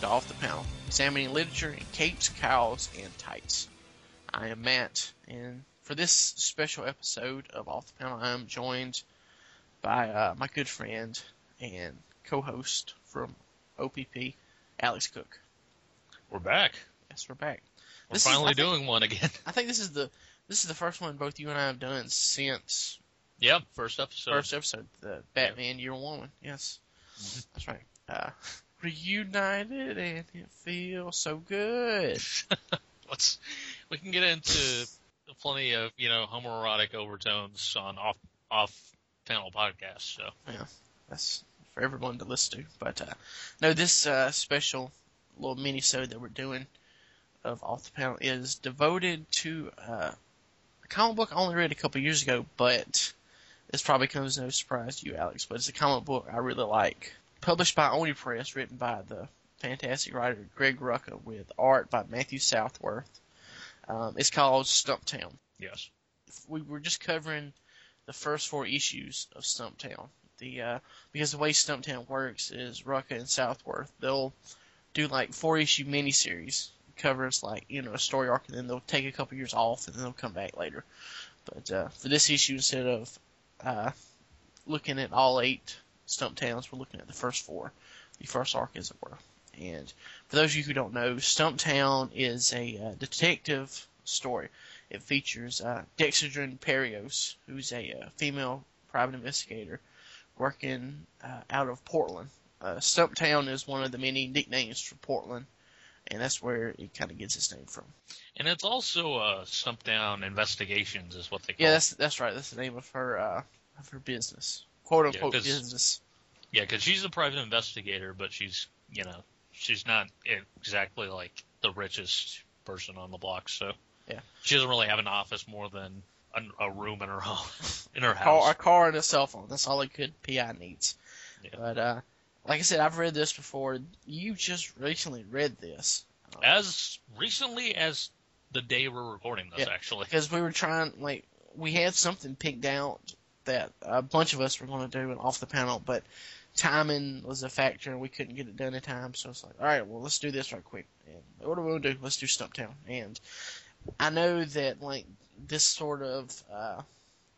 Welcome to Off the Panel, examining literature in capes, cows, and tights. I am Matt, and for this special episode of Off the Panel, I am joined by uh, my good friend and co-host from OPP, Alex Cook. We're back. Yes, we're back. We're This is- finally I think- doing one again. I think this is the this is the first one both you and I have done since yep, first episode. first episode, the Batman Year One. Yes, Mhm. that's right. Uh, reunited and it feels so good. Let's we can get into plenty of you know homoerotic overtones on off off panel podcasts. So yeah, That's for everyone to listen to. But uh, no, this uh, special little mini that we're doing of off the panel is devoted to uh, a comic book I only read a couple years ago, but this probably comes as no surprise to you, Alex. But it's a comic book I really like, published by Oni Press, written by the fantastic writer Greg Rucka, with art by Matthew Southworth. Um, it's called Stumptown yes, we were just covering the first four issues of Stumptown. The uh, because the way Stumptown works is Rucka and Southworth they'll do like four issue miniseries covers like you know a story arc and then they'll take a couple years off and then they'll come back later. But uh, for this issue, instead of uh, looking at all eight Stumptowns, we're looking at the first four, the first arc as it were. And for those of you who don't know, Stumptown is a uh, detective story. It features uh, Dexedrine Parios, who's a uh, female private investigator working uh, out of Portland. Uh, Stumptown is one of the many nicknames for Portland, and that's where it kind of gets its name from. and it's also uh, Stump Investigations is what they call. Yeah, it. that's that's right. That's the name of her uh, of her business, quote unquote 'cause- business. Yeah, because she's a private investigator, but she's you know she's not exactly like the richest person on the block. So Yeah. she doesn't really have an office more than a, a room in her home in her Car, a car and a cell phone. That's all a good PI needs. Yeah. But uh, like I said, I've read this before. You just recently read this. As recently as the day we're recording this, Yeah. actually. because we were trying like we had something picked out that a bunch of us were going to do and off the panel, but timing was a factor and we couldn't get it done in time. So it's like, all right, well, let's do this right quick. And what are we do? Let's do Stumptown. And I know that like this sort of uh,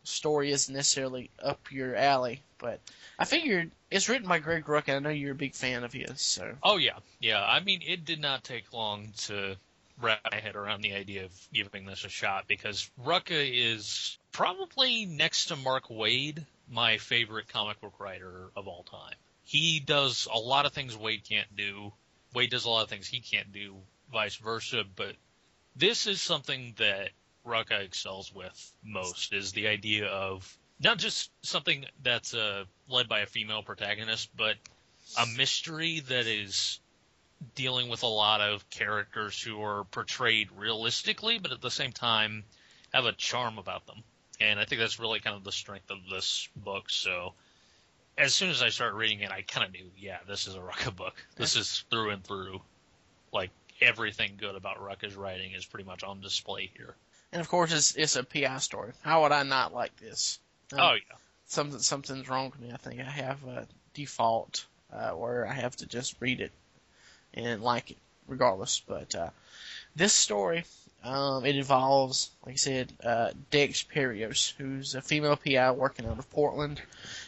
story isn't necessarily up your alley, but I figured it's written by Greg Rucka. and I know you're a big fan of his, so Oh yeah, yeah. I mean, it did not take long to wrap my head around the idea of giving this a shot because Rucka is probably next to Mark Waid my favorite comic book writer of all time. He does a lot of things Waid can't do. Waid does a lot of things he can't do, vice versa. But this is something that Rucka excels with most is the idea of not just something that's uh, led by a female protagonist, but a mystery that is dealing with a lot of characters who are portrayed realistically, but at the same time have a charm about them. And I think that's really kind of the strength of this book. So as soon as I started reading it, I kind of knew, yeah, this is a Rucka book. This is through and through. Like everything good about Rucka's writing is pretty much on display here. and of course it's it's a PI story. How would I not like this? Um, Oh yeah. something something's wrong with me. I think I have a default uh, where I have to just read it and like it regardless. But uh, this story, um, it involves, like I said, uh, Dex Parios, who's a female PI working out of Portland,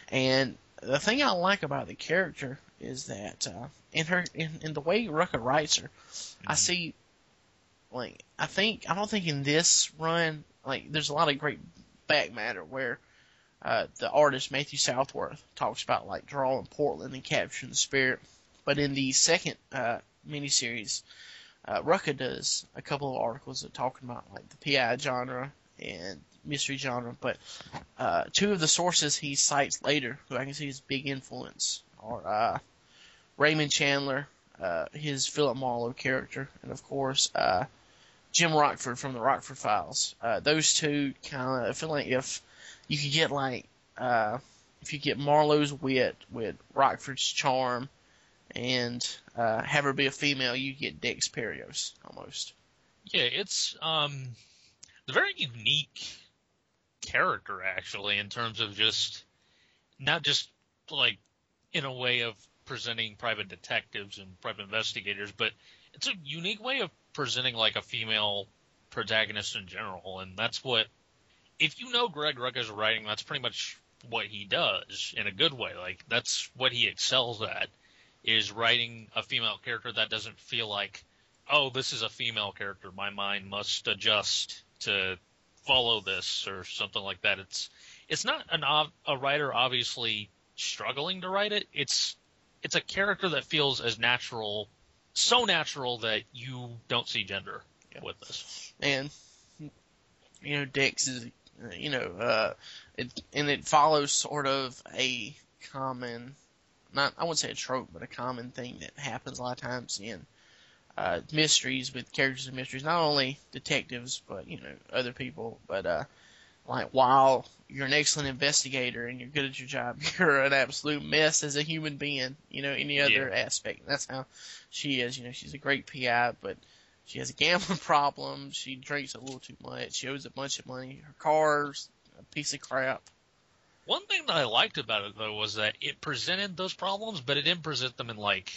and the thing I like about the character is that uh, in her in, in the way Rucka writes her, I Mhm. see like I think I don't think in this run like there's a lot of great back matter where uh, the artist Matthew Southworth talks about like drawing Portland and capturing the spirit. But in the second uh, miniseries, uh, Rucka does a couple of articles that talking about like the PI genre and mystery genre. But uh, two of the sources he cites later, who I can see as big influence, are uh, Raymond Chandler, uh, his Philip Marlowe character, and of course uh, Jim Rockford from the Rockford Files. Uh, those two kind of feel like if you could get like uh, if you get Marlowe's wit with Rockford's charm and uh, have her be a female, you get Dex Parios almost. Yeah, it's um a very unique character actually in terms of just not just like in a way of presenting private detectives and private investigators, but it's a unique way of presenting like a female protagonist in general, and that's what. If you know Greg Rucka's writing, that's pretty much what he does in a good way. Like that's what he excels at is writing a female character that doesn't feel like, oh, this is a female character. My mind must adjust to follow this or something like that. It's it's not an a writer obviously struggling to write it. It's it's a character that feels as natural, so natural that you don't see gender yeah. with this. And you know, Dex is you know, uh, it, and it follows sort of a common, not I wouldn't say a trope, but a common thing that happens a lot of times in uh, mysteries with characters in mysteries, not only detectives, but you know other people. But uh, like while you're an excellent investigator and you're good at your job, you're an absolute mess as a human being. You know any other yeah. aspect. That's how she is. You know she's a great PI, but she has a gambling problem. She drinks a little too much. She owes a bunch of money. Her car's a piece of crap. One thing that I liked about it though was that it presented those problems, but it didn't present them in like,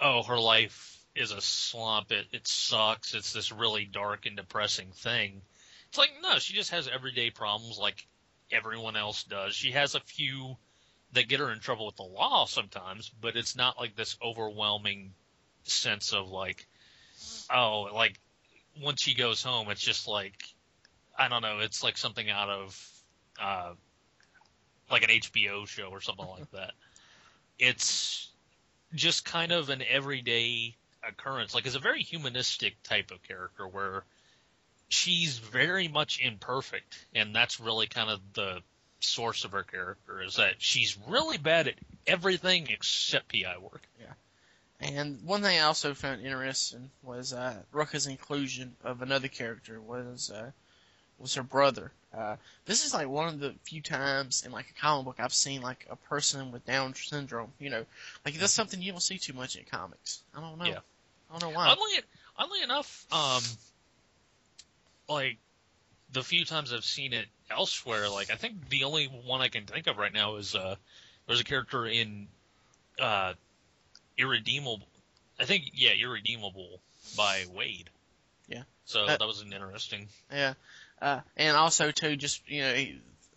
oh, her life is a slump. It it sucks. It's this really dark and depressing thing. It's like no, she just has everyday problems like everyone else does. She has a few that get her in trouble with the law sometimes, but it's not like this overwhelming sense of like, oh, like once she goes home, it's just like I don't know. It's like something out of uh, like an HBO show or something like that. It's just kind of an everyday occurrence. Like, it's a very humanistic type of character where she's very much imperfect, and that's really kind of the source of her character is that she's really bad at everything except PI work. Yeah. And one thing I also found interesting was uh, Rucka's inclusion of another character was uh, was her brother. Uh, this is like one of the few times in like a comic book I've seen like a person with Down syndrome. You know, like that's something you don't see too much in comics. I don't know. Yeah. I don't know why. Oddly, oddly enough, um, like the few times I've seen it elsewhere, like I think the only one I can think of right now is uh, there's a character in uh, Irredeemable. I think yeah, Irredeemable by Waid. Yeah. So uh, that was an interesting. Yeah, uh, and also too, just you know,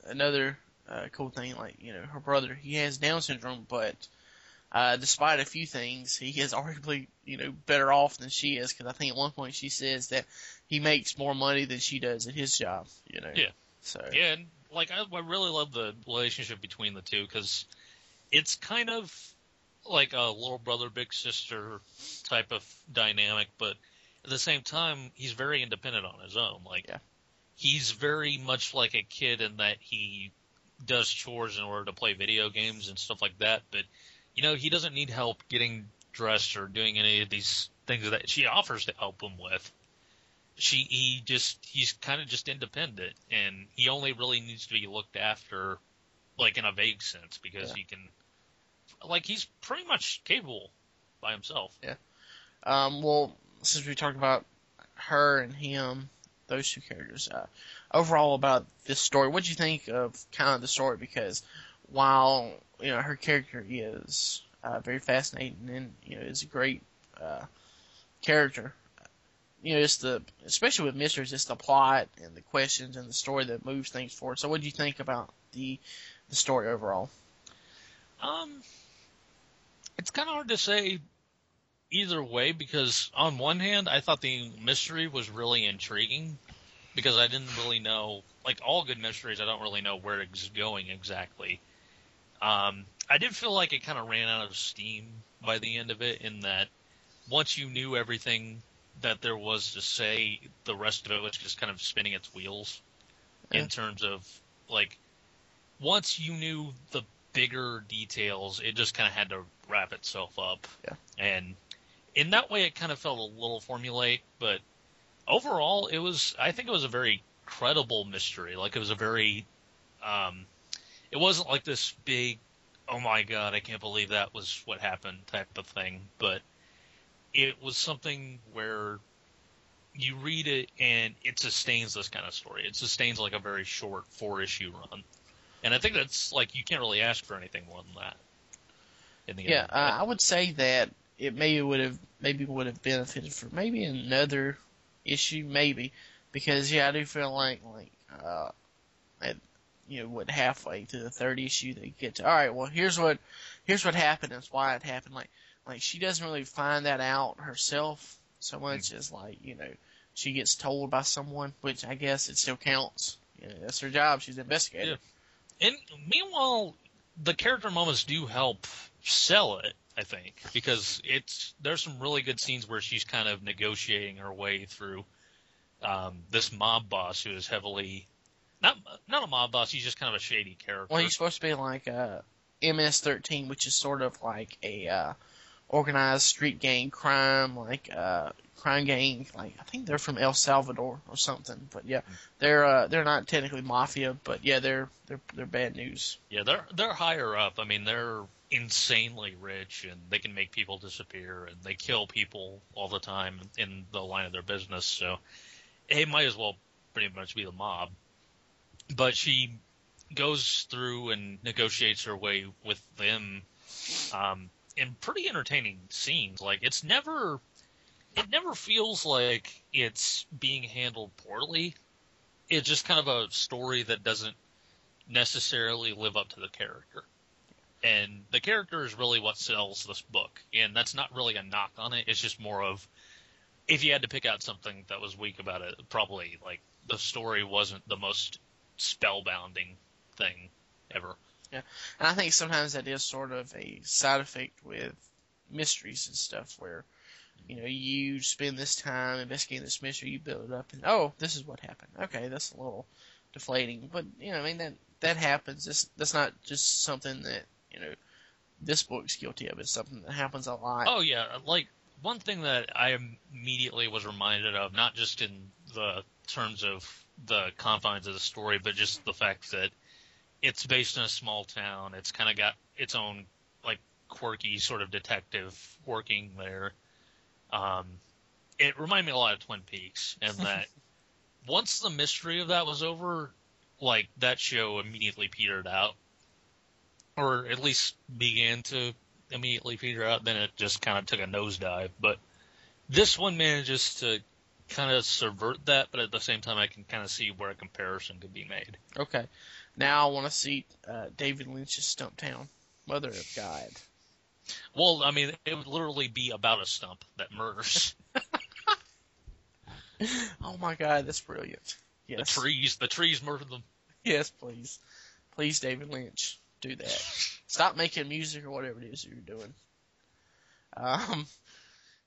another uh, cool thing, like you know, her brother, he has Down syndrome, but uh, despite a few things, he is arguably, you know, better off than she is because I think at one point she says that he makes more money than she does at his job, you know. Yeah. So. Yeah, and like I, I really love the relationship between the two because it's kind of like a little brother big sister type of dynamic, but at the same time he's very independent on his own. Like yeah. He's very much like a kid in that he does chores in order to play video games and stuff like that, but you know, he doesn't need help getting dressed or doing any of these things that she offers to help him with. She, he just, he's kind of just independent and he only really needs to be looked after, like in a vague sense, because yeah. he can, like, he's pretty much capable by himself. Yeah. Um, well, since we talked about her and him, those two characters, uh, overall about this story, what do you think of kind of the story? Because while you know her character is uh, very fascinating and you know is a great uh, character. You know, just the especially with mysteries, just the plot and the questions and the story that moves things forward. So, what do you think about the the story overall? Um, it's kind of hard to say either way because on one hand, I thought the mystery was really intriguing because I didn't really know, like all good mysteries, I don't really know where it's going exactly. Um, I did feel like it kind of ran out of steam by the end of it, in that once you knew everything that there was to say, the rest of it was just kind of spinning its wheels. Yeah. In terms of like, once you knew the bigger details, it just kind of had to wrap itself up. Yeah. And in that way, it kind of felt a little formulaic, but overall, it was. I think it was a very credible mystery. Like it was a very um, it wasn't like this big, oh my god, I can't believe that was what happened type of thing, but it was something where you read it and it sustains this kind of story. It sustains like a very short four issue run. And I think that's like you can't really ask for anything more than that. Yeah, uh, I would say that it maybe would have maybe would have benefited for maybe another issue, maybe because yeah, I do feel like like uh, at you know what halfway to the third issue they get to all right, well here's what here's what happened, and why it happened. Like like she doesn't really find that out herself so much as like you know she gets told by someone, which I guess it still counts. You know, that's her job. She's an investigator. And meanwhile, the character moments do help sell it. I think because it's there's some really good scenes where she's kind of negotiating her way through um, this mob boss who is heavily not not a mob boss. He's just kind of a shady character. Well, he's supposed to be like a MS-13, which is sort of like a uh, organized street gang crime, like uh, crime gang. Like I think they're from El Salvador or something. But yeah, they're uh, they're not technically mafia, but yeah, they're they're they're bad news. Yeah, they're they're higher up. I mean, they're insanely rich and they can make people disappear and they kill people all the time in the line of their business. So it might as well pretty much be the mob. But she goes through and negotiates her way with them um, in pretty entertaining scenes. Like it's never it never feels like it's being handled poorly. It's just kind of a story that doesn't necessarily live up to the character. And the character is really what sells this book. And that's not really a knock on it. It's just more of if you had to pick out something that was weak about it, probably like the story wasn't the most spellbounding thing ever. Yeah, and I think sometimes that is sort of a side effect with mysteries and stuff where, you know, you spend this time investigating this mystery, you build it up, and oh, this is what happened. Okay, that's a little deflating, but you know, I mean that that happens. That's that's not just something that know this book's guilty of. It's something that happens a lot. Oh yeah, like one thing that I immediately was reminded of, not just in the terms of the confines of the story, but just the fact that it's based in a small town. It's kind of got its own like quirky sort of detective working there. Um, it reminded me a lot of Twin Peaks, and that once the mystery of that was over, like that show immediately petered out, or at least began to immediately peter out. Then it just kind of took a nosedive. But this one manages to kind of subvert that, but at the same time, I can kind of see where a comparison could be made. Okay, now I want to see uh, David Lynch's Stumptown, Mother of God. Well, I mean, it would literally be about a stump that murders Oh my God, that's brilliant. the trees. The trees murder them. yes, please, please, David Lynch, do that. Stop making music or whatever it is you're doing. Um,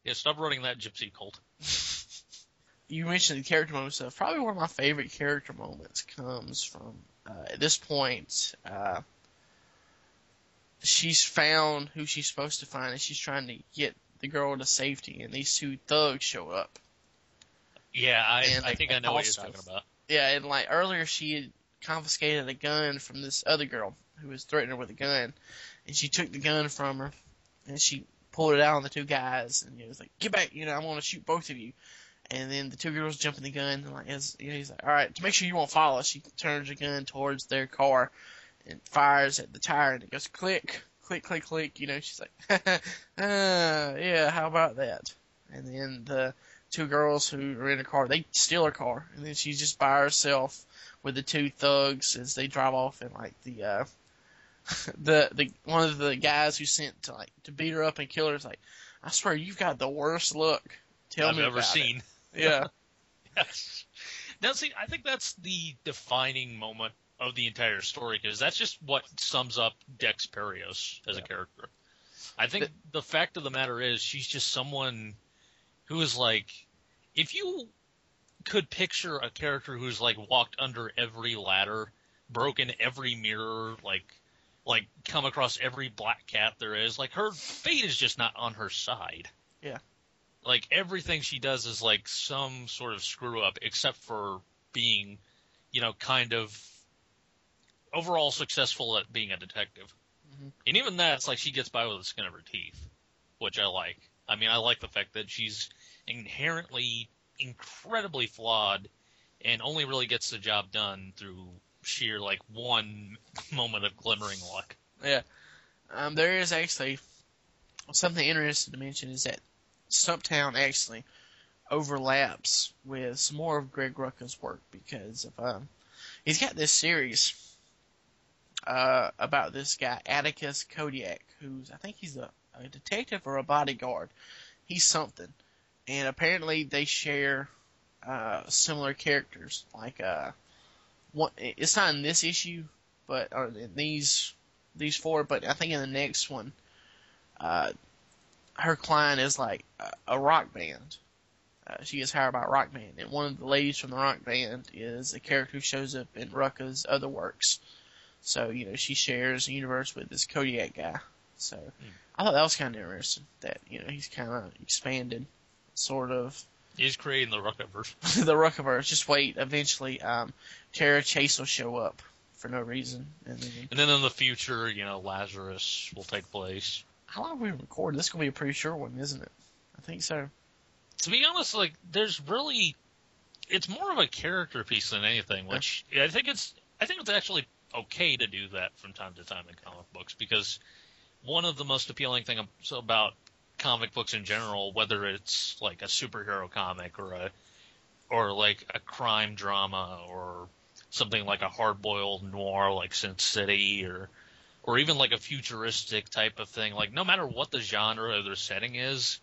Yeah, stop running that gypsy cult. you mentioned the character moments. stuff. Probably one of my favorite character moments comes from uh, at this point. Uh, she's found who she's supposed to find, and she's trying to get the girl to safety. And these two thugs show up. Yeah, I, And I think I know what you're also- talking about. Yeah, and like earlier, she had confiscated a gun from this other girl who was threatening her with a gun, and she took the gun from her, and she pulled it out on the two guys, and he was like, "Get back! You know, I'm gonna shoot both of you." And then the two girls jump in the gun, and like, as, you know, he's like, "All right, to make sure you won't follow," she turns the gun towards their car, and fires at the tire, and it goes click, click, click, click. You know, she's like, uh, "Yeah, how about that?" And then the two girls who are in a car, they steal her car, and then she's just by herself with the two thugs as they drive off and like the uh the the one of the guys who sent to like to beat her up and kill her is like, I swear you've got the worst look. Tell I've me ever seen. It. Yeah. Yes. Now, see, I think that's the defining moment of the entire story because that's just what sums up Dex Parios as a character. I think the fact of the matter is she's just someone who is like, if you could picture a character who's like walked under every ladder, broken every mirror, like like come across every black cat there is, like her fate is just not on her side. Yeah. Like everything she does is like some sort of screw up except for being, you know, kind of overall successful at being a detective. Mhm. And even that's like she gets by with the skin of her teeth, which I like. I mean, I like the fact that she's inherently incredibly flawed and only really gets the job done through sheer like one moment of glimmering luck. Yeah. Um, there is actually something interesting to mention is that Stumptown actually overlaps with some more of Greg Rucka's work because of um, he's got this series uh, about this guy Atticus Kodiak, who's I think he's a, a detective or a bodyguard. He's something, and apparently they share uh, similar characters. Like uh, one, it's not in this issue, but or these these four, but I think in the next one, uh, her client is like a, a rock band. Uh, she gets hired by a rock band, and one of the ladies from the rock band is a character who shows up in Rucka's other works. So you know she shares a universe with this Kodiak guy. So Hmm. I thought that was kind of interesting that you know he's kind of expanded, sort of He's creating the Ruckaverse. the Ruckaverse. Just wait, eventually, um, Tara Chase will show up for no reason, and then And then in the future, you know, Lazarus will take place. how long have we recorded? This is gonna be a pretty short one, isn't it? I think so. To be honest, like there's really, it's more of a character piece than anything. Which I think it's, I think it's actually okay to do that from time to time in comic books because one of the most appealing things about comic books in general, whether it's like a superhero comic or a, or like a crime drama or something like a hard-boiled noir like Sin City or or even like a futuristic type of thing. Like no matter what the genre or their setting is,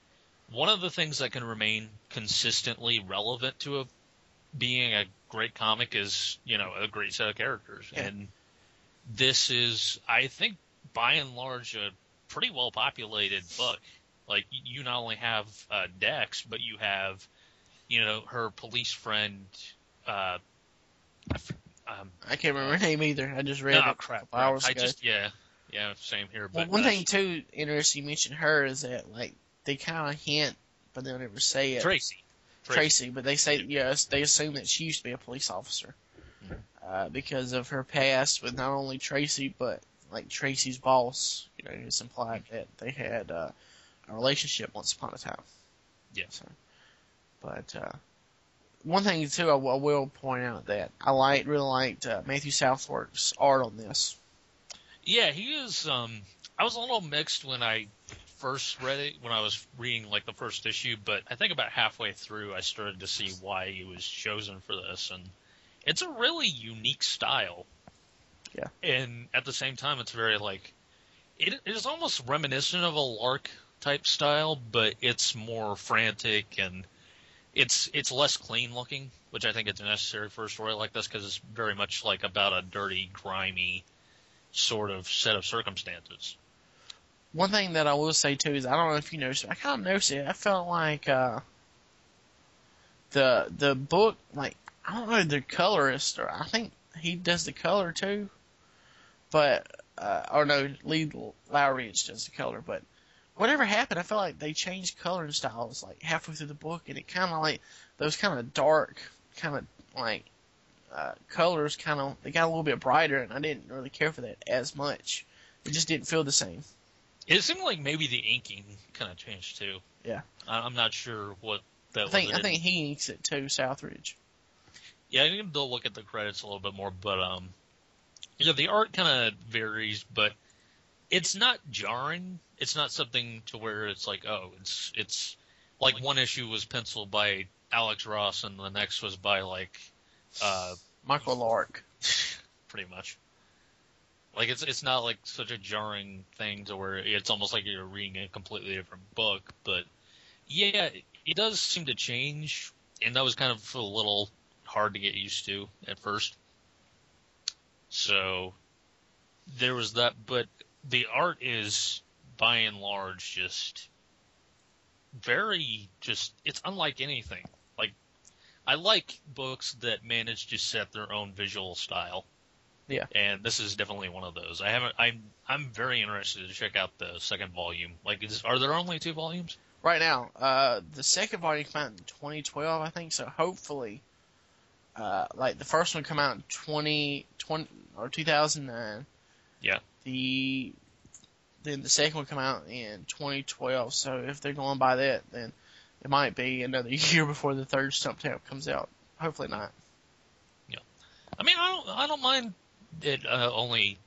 one of the things that can remain consistently relevant to a being a great comic is you know a great set of characters Yeah. and this is i think by and large a pretty well populated book like you not only have uh, dex but you have you know her police friend uh um, I can't remember her name either. I just read oh it crap, hours I ago. just yeah yeah same here Well, but one uh, thing too interesting you mentioned her is that like they kind of hint, but they don't ever say it. tracy Tracy, but they say yes, they assume that she used to be a police officer uh, because of her past with not only Tracy but like Tracy's boss. You know, it's implied that they had uh, a relationship once upon a time. Yeah. So, but uh, one thing too, I, will- I will point out that I like really liked uh, Matthew Southworth's art on this. Yeah, he is. Um, I was a little mixed when I first read it, when I was reading like the first issue, but I think about halfway through, I started to see why he was chosen for this, and it's a really unique style. Yeah. And at the same time, it's very like it, it is almost reminiscent of a Lark type style, but it's more frantic and it's it's less clean looking, which I think is necessary for a story like this because it's very much like about a dirty, grimy sort of set of circumstances. One thing that I will say too is I don't know if you noticed, I kind of noticed it. I felt like uh, the the book, like I don't know, the colorist, or I think he does the color too, but uh, or no, Lee Loughridge does the color, but whatever happened, I felt like they changed coloring styles like halfway through the book, and it kind of like those kind of dark, kind of like uh, colors, kind of they got a little bit brighter, and I didn't really care for that as much. It just didn't feel the same. It seemed like maybe the inking kind of changed too. Yeah. I- I'm not sure what that I think was. I think he inks it too, Southridge. Yeah, I need to look at the credits a little bit more, but um, yeah, the art kind of varies, but it's not jarring. It's not something to where it's like, oh, it's it's like one issue was penciled by Alex Ross, and the next was by like, uh, Michael Lark. pretty much. Like it's it's not like such a jarring thing to where it's almost like you're reading a completely different book, but yeah, it does seem to change, and that was kind of a little hard to get used to at first. So there was that, but the art is by and large just very just it's unlike anything. Like I like books that manage to set their own visual style. Yeah. And this is definitely one of those. I haven't I'm I'm very interested to check out the second volume. Like is, are there only two volumes? Right now, uh, the second volume came out in 2012, I think. So hopefully, uh, like the first one come out in 20, 20 or 2009. Yeah. The then the second one come out in 2012. So if they're going by that, then it might be another year before the third Stump Tap comes out. Hopefully not. Yeah, I mean, I don't I don't mind it uh, only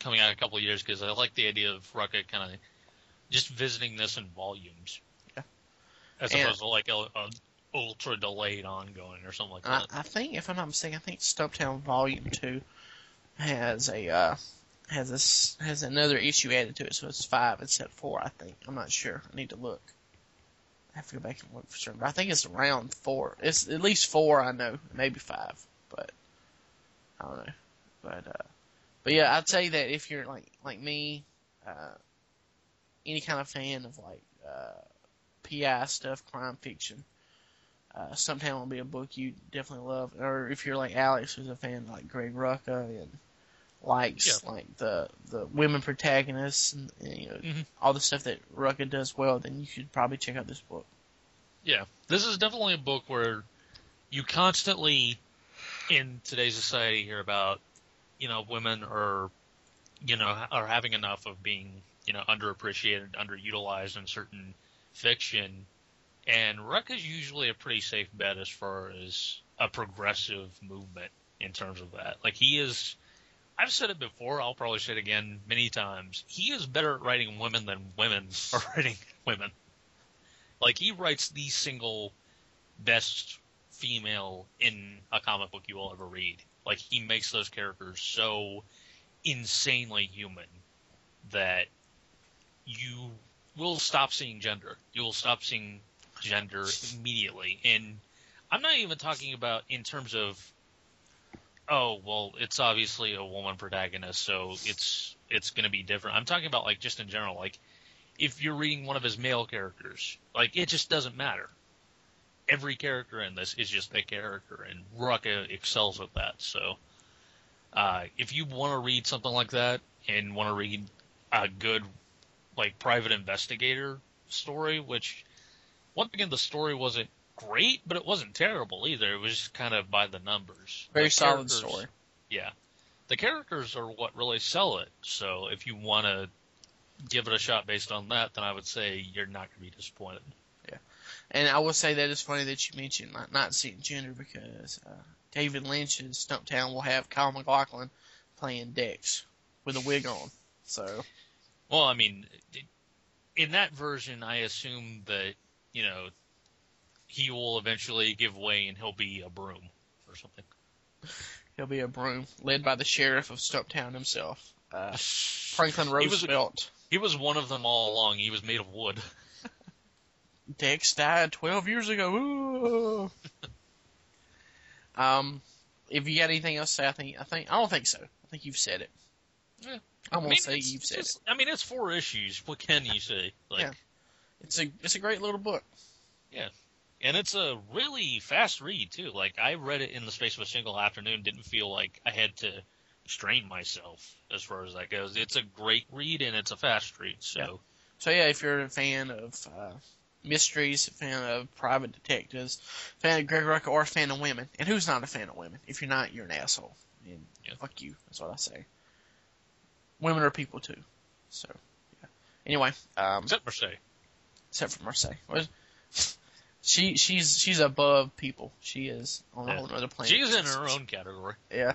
coming out a couple of years because I like the idea of Rucka kind of just visiting this in volumes. Yeah. As And- opposed to like a, a ultra delayed ongoing or something like I, that. I think, if I'm not mistaken, I think Stumptown Volume Two has a uh, has this has another issue added to it, so it's five instead of four. I think. I'm not sure. I need to look. I have to go back and look for certain. But I think it's around four. It's at least four. I know, maybe five, but I don't know. But uh, but yeah, I'd say that if you're like like me, uh, any kind of fan of like uh, PI stuff, crime fiction. Uh, Stumptown will be a book you definitely love, or if you're like Alex, who's a fan of like Greg Rucka and likes like the the women protagonists and, and you know Mhm. all the stuff that Rucka does well, then you should probably check out this book. Yeah, this is definitely a book where you constantly, in today's society, hear about, you know, women are, you know, are having enough of being, you know, underappreciated, underutilized in certain fiction, and Ruck is usually a pretty safe bet as far as a progressive movement in terms of that. Like he is. I've said it before. I'll probably say it again many times. He is better at writing women than women are writing women. Like he writes the single best female in a comic book you will ever read. Like he makes those characters so insanely human that you will stop seeing gender. You will stop seeing gender immediately. And I'm not even talking about in terms of oh, well, it's obviously a woman protagonist, so it's it's going to be different. I'm talking about like just in general, like if you're reading one of his male characters, like it just doesn't matter. Every character in this is just a character, and Rucka excels at that. So, uh, if you want to read something like that and want to read a good, like private investigator story, which once again the story wasn't great, but it wasn't terrible either. It was just kind of by the numbers. Very The solid story. Yeah, the characters are what really sell it. So if you want to give it a shot based on that, then I would say you're not going to be disappointed. Yeah. And I will say that it's funny that you mentioned not, not seeing gender because uh, David Lynch's Stumptown will have Kyle MacLachlan playing Dex with a wig on. So Well, I mean, in that version, I assume that you know he will eventually give way and he'll be a broom or something. he'll be a broom led by the sheriff of Stumptown himself, uh, Franklin He was- Roosevelt. He was one of them all along. He was made of wood. Dex died 12 years ago. Um, if you got anything else to say, I think I think I don't think so. I think you've said it. Yeah. I'm I gonna mean, say you've said just- I mean, it's four issues. What can you say? Like, Yeah. It's a it's a great little book. And it's a really fast read too. Like, I read it in the space of a single afternoon. Didn't feel like I had to strain myself as far as that goes. It's a great read and it's a fast read. So. Yeah. So yeah, if you're a fan of uh, mysteries, a fan of private detectives, fan of Greg Rucka, or a fan of women, and who's not a fan of women? If you're not, you're an asshole. And Yeah. fuck you. That's what I say. Women are people too. So yeah. Anyway, um, Except Marseille. except for Marseille. What- She she's she's above people. She is on a Yeah. whole other planet. She's in her own category. Yeah.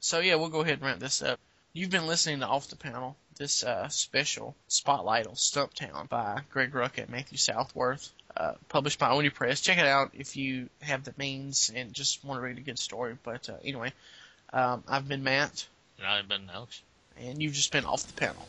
So yeah, we'll go ahead and wrap this up. You've been listening to Off the Panel, this uh, special spotlight on Stumptown by Greg Rucka and Matthew Southworth, uh, published by Oni Press. Check it out if you have the means and just want to read a good story. But uh, anyway, um, I've been Matt, And I've been Alex. and you've just been Off the Panel.